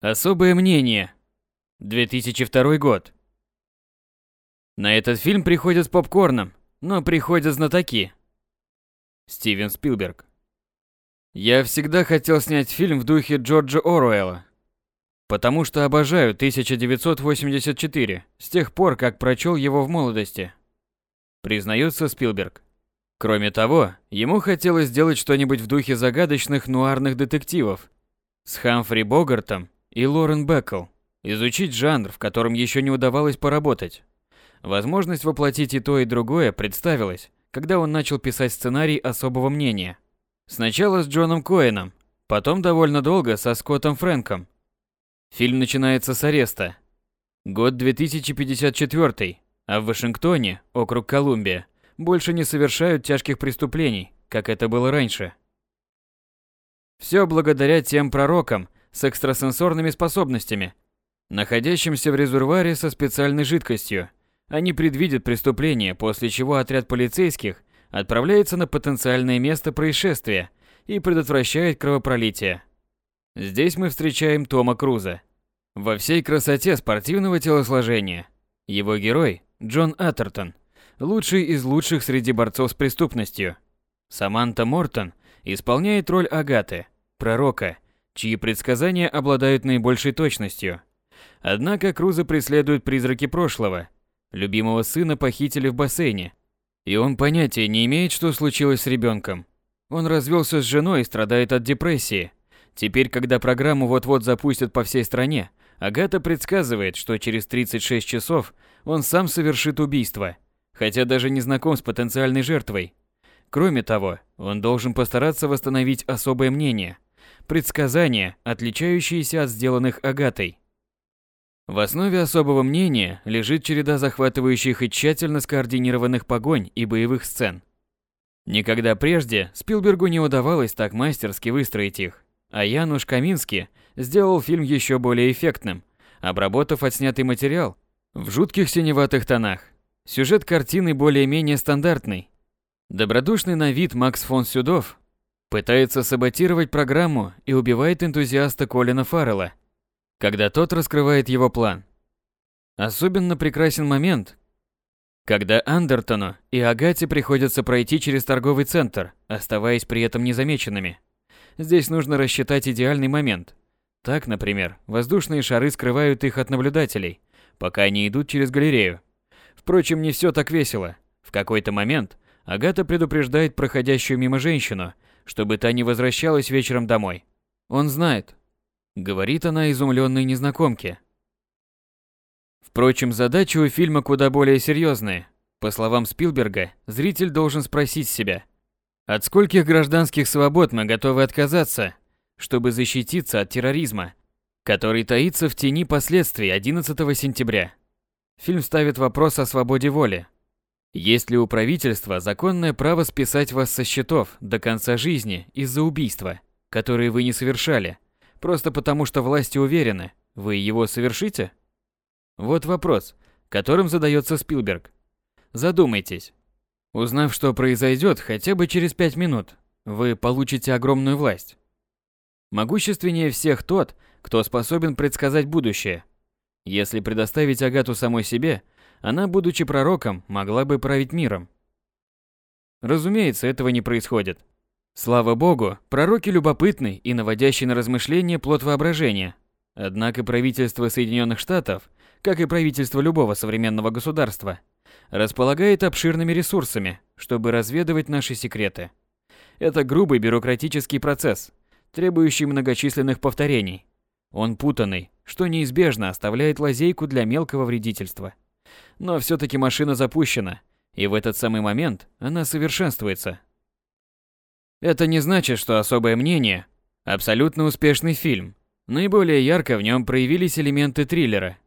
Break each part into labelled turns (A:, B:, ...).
A: Особое мнение. 2002 год. На этот фильм приходят с попкорном, но приходят знатоки. Стивен Спилберг. Я всегда хотел снять фильм в духе Джорджа Оруэлла, потому что обожаю 1984 с тех пор, как прочел его в молодости. Признается Спилберг. Кроме того, ему хотелось сделать что-нибудь в духе загадочных нуарных детективов с Хамфри Богартом и Лорен Беккл, изучить жанр, в котором еще не удавалось поработать. Возможность воплотить и то, и другое представилась, когда он начал писать сценарий особого мнения. Сначала с Джоном Коэном, потом довольно долго со Скоттом Фрэнком. Фильм начинается с ареста. Год 2054, а в Вашингтоне, округ Колумбия, больше не совершают тяжких преступлений, как это было раньше. Все благодаря тем пророкам с экстрасенсорными способностями, находящимся в резервуаре со специальной жидкостью. Они предвидят преступление, после чего отряд полицейских отправляется на потенциальное место происшествия и предотвращает кровопролитие. Здесь мы встречаем Тома Круза. Во всей красоте спортивного телосложения. Его герой – Джон Атертон, лучший из лучших среди борцов с преступностью. Саманта Мортон исполняет роль Агаты, пророка, чьи предсказания обладают наибольшей точностью. Однако Круза преследуют призраки прошлого. Любимого сына похитили в бассейне, и он понятия не имеет, что случилось с ребенком. Он развелся с женой и страдает от депрессии. Теперь, когда программу вот-вот запустят по всей стране, Агата предсказывает, что через 36 часов он сам совершит убийство, хотя даже не знаком с потенциальной жертвой. Кроме того, он должен постараться восстановить особое мнение, предсказания, отличающиеся от сделанных Агатой. В основе особого мнения лежит череда захватывающих и тщательно скоординированных погонь и боевых сцен. Никогда прежде Спилбергу не удавалось так мастерски выстроить их, а Януш Камински сделал фильм еще более эффектным, обработав отснятый материал в жутких синеватых тонах. Сюжет картины более-менее стандартный. Добродушный на вид Макс фон Сюдов пытается саботировать программу и убивает энтузиаста Колина Фаррелла, когда тот раскрывает его план. Особенно прекрасен момент, когда Андертону и Агате приходится пройти через торговый центр, оставаясь при этом незамеченными. Здесь нужно рассчитать идеальный момент. Так, например, воздушные шары скрывают их от наблюдателей, пока они идут через галерею. Впрочем, не все так весело. В какой-то момент Агата предупреждает проходящую мимо женщину, чтобы та не возвращалась вечером домой. Он знает, говорит она изумленной незнакомке. Впрочем, задачи у фильма куда более серьезные. По словам Спилберга, зритель должен спросить себя, от скольких гражданских свобод мы готовы отказаться, чтобы защититься от терроризма, который таится в тени последствий 11 сентября. Фильм ставит вопрос о свободе воли. Есть ли у правительства законное право списать вас со счетов до конца жизни из-за убийства, которое вы не совершали – Просто потому, что власти уверены, вы его совершите? Вот вопрос, которым задается Спилберг. Задумайтесь. Узнав, что произойдет хотя бы через пять минут, вы получите огромную власть. Могущественнее всех тот, кто способен предсказать будущее. Если предоставить Агату самой себе, она, будучи пророком, могла бы править миром. Разумеется, этого не происходит. Слава богу, пророки любопытны и наводящий на размышления плод воображения. Однако правительство Соединенных Штатов, как и правительство любого современного государства, располагает обширными ресурсами, чтобы разведывать наши секреты. Это грубый бюрократический процесс, требующий многочисленных повторений. Он путанный, что неизбежно оставляет лазейку для мелкого вредительства. Но все-таки машина запущена, и в этот самый момент она совершенствуется, это не значит, что особое мнение – абсолютно успешный фильм. Наиболее ярко в нем проявились элементы триллера.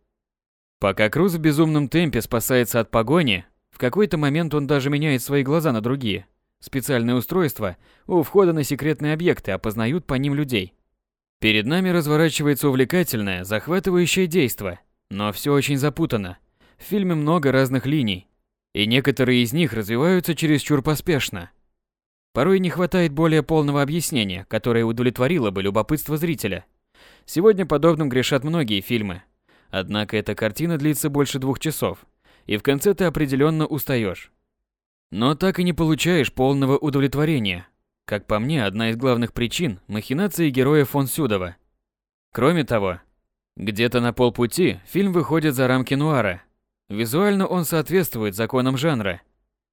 A: Пока Круз в безумном темпе спасается от погони, в какой-то момент он даже меняет свои глаза на другие. Специальные устройства у входа на секретные объекты опознают по ним людей. Перед нами разворачивается увлекательное, захватывающее действо, но все очень запутано. В фильме много разных линий, и некоторые из них развиваются чересчур поспешно. Порой не хватает более полного объяснения, которое удовлетворило бы любопытство зрителя. Сегодня подобным грешат многие фильмы. Однако эта картина длится больше двух часов, и в конце ты определенно устаешь. Но так и не получаешь полного удовлетворения. Как по мне, одна из главных причин – махинации героя фон Сюдова. Кроме того, где-то на полпути фильм выходит за рамки нуара. Визуально он соответствует законам жанра.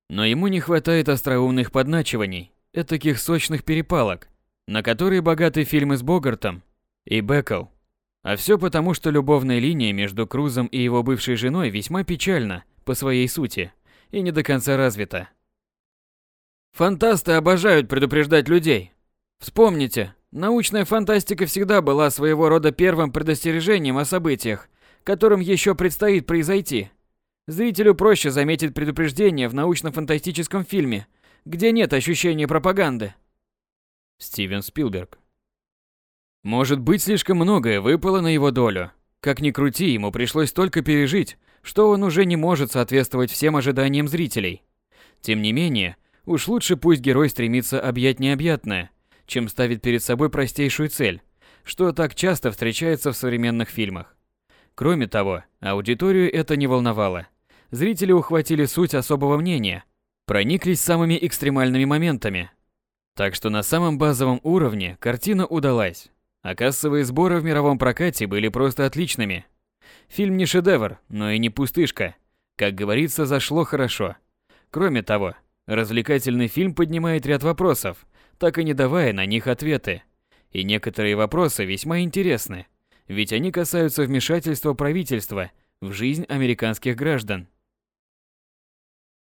A: Но ему не хватает остроумных подначиваний, этаких сочных перепалок, на которые богаты фильмы с Богартом и Беккел. А все потому, что любовная линия между Крузом и его бывшей женой весьма печальна по своей сути и не до конца развита. Фантасты обожают предупреждать людей. Вспомните, научная фантастика всегда была своего рода первым предостережением о событиях, которым еще предстоит произойти. Зрителю проще заметить предупреждение в научно-фантастическом фильме, где нет ощущения пропаганды. Стивен Спилберг Может быть, слишком многое выпало на его долю. Как ни крути, ему пришлось столько пережить, что он уже не может соответствовать всем ожиданиям зрителей. Тем не менее, уж лучше пусть герой стремится объять необъятное, чем ставит перед собой простейшую цель, что так часто встречается в современных фильмах. Кроме того, аудиторию это не волновало. Зрители ухватили суть особого мнения, прониклись самыми экстремальными моментами. Так что на самом базовом уровне картина удалась, а кассовые сборы в мировом прокате были просто отличными. Фильм не шедевр, но и не пустышка. Как говорится, зашло хорошо. Кроме того, развлекательный фильм поднимает ряд вопросов, так и не давая на них ответы. И некоторые вопросы весьма интересны, ведь они касаются вмешательства правительства в жизнь американских граждан.